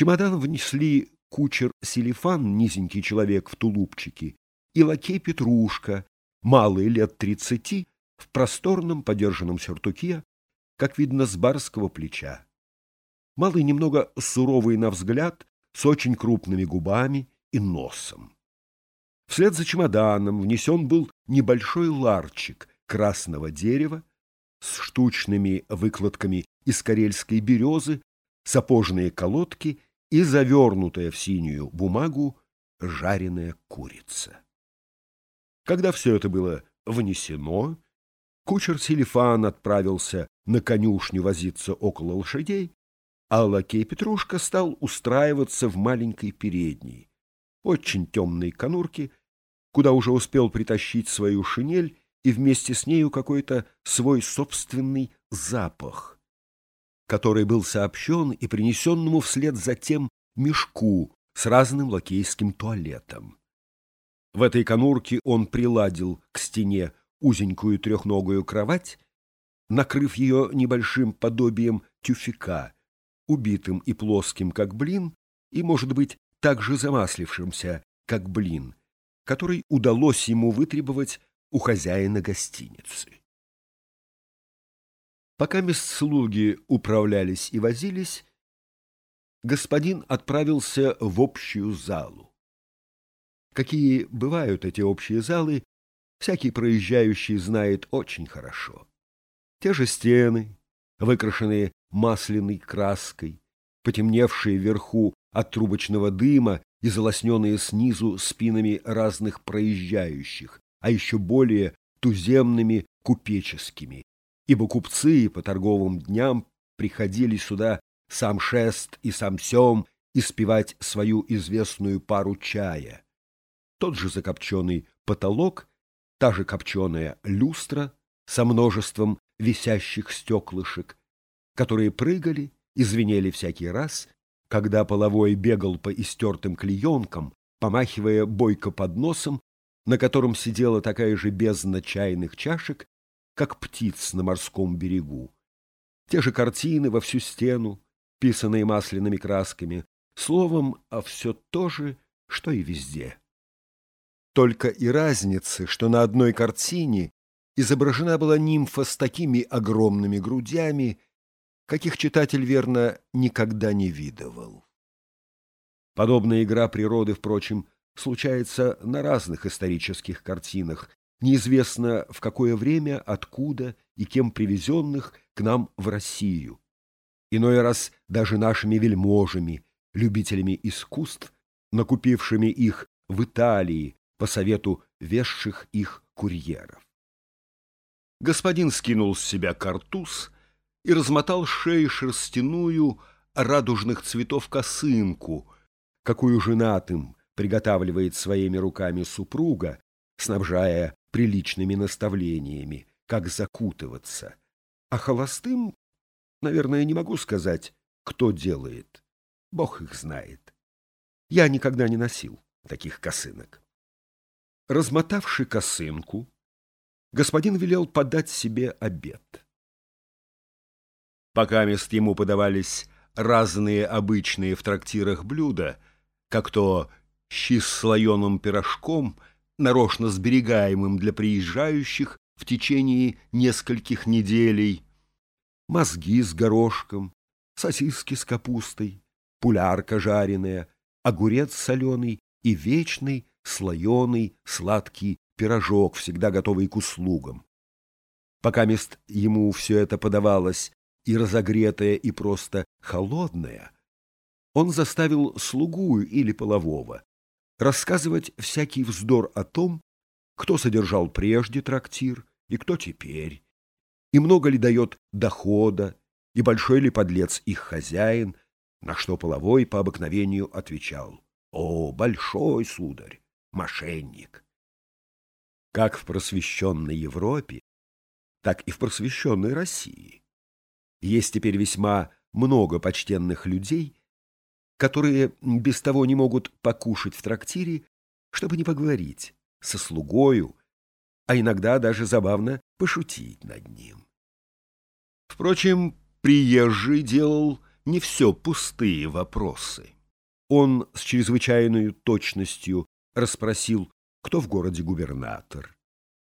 Чемодан внесли кучер Селифан, низенький человек в тулупчике, и лакей Петрушка, малый лет тридцати, в просторном подержанном сюртуке, как видно, с барского плеча. Малый немного суровый на взгляд, с очень крупными губами и носом. Вслед за чемоданом внесен был небольшой ларчик красного дерева с штучными выкладками из карельской березы, сапожные колодки и завернутая в синюю бумагу жареная курица. Когда все это было внесено, кучер Селифан отправился на конюшню возиться около лошадей, а лакей Петрушка стал устраиваться в маленькой передней, очень темной конурке, куда уже успел притащить свою шинель и вместе с нею какой-то свой собственный запах, который был сообщен и принесенному вслед за тем мешку с разным лакейским туалетом. В этой конурке он приладил к стене узенькую трехногую кровать, накрыв ее небольшим подобием тюфика, убитым и плоским, как блин, и, может быть, также замаслившимся, как блин, который удалось ему вытребовать у хозяина гостиницы. Пока слуги управлялись и возились, господин отправился в общую залу. Какие бывают эти общие залы, всякий проезжающий знает очень хорошо. Те же стены, выкрашенные масляной краской, потемневшие вверху от трубочного дыма и залосненные снизу спинами разных проезжающих, а еще более туземными купеческими, ибо купцы по торговым дням приходили сюда сам шест и сам сем испевать свою известную пару чая. Тот же закопченный потолок, та же копченая люстра со множеством висящих стеклышек, которые прыгали и звенели всякий раз, когда половой бегал по истертым клеенкам, помахивая бойко под носом, на котором сидела такая же бездна чайных чашек, как птиц на морском берегу. Те же картины во всю стену, писанные масляными красками, словом, а все то же, что и везде. Только и разницы, что на одной картине изображена была нимфа с такими огромными грудями, каких читатель, верно, никогда не видывал. Подобная игра природы, впрочем, случается на разных исторических картинах, неизвестно в какое время, откуда и кем привезенных к нам в Россию. Иной раз даже нашими вельможами, любителями искусств, накупившими их в Италии по совету везших их курьеров. Господин скинул с себя картуз и размотал шеи шерстяную радужных цветов косынку, какую женатым приготавливает своими руками супруга, снабжая приличными наставлениями, как закутываться. А холостым, наверное, не могу сказать, кто делает. Бог их знает. Я никогда не носил таких косынок. Размотавши косынку, господин велел подать себе обед. Пока мест ему подавались разные обычные в трактирах блюда, как то щи с слоеным пирожком, нарочно сберегаемым для приезжающих в течение нескольких неделей, мозги с горошком, сосиски с капустой, пулярка жареная, огурец соленый и вечный слоеный сладкий пирожок, всегда готовый к услугам. Пока мест ему все это подавалось и разогретое, и просто холодное, он заставил слугу или полового рассказывать всякий вздор о том, кто содержал прежде трактир и кто теперь, и много ли дает дохода, и большой ли подлец их хозяин, на что половой по обыкновению отвечал «О, большой, сударь, мошенник!» Как в просвещенной Европе, так и в просвещенной России. Есть теперь весьма много почтенных людей, которые без того не могут покушать в трактире, чтобы не поговорить со слугою, а иногда даже забавно пошутить над ним. Впрочем, приезжий делал не все пустые вопросы. Он с чрезвычайной точностью расспросил, кто в городе губернатор,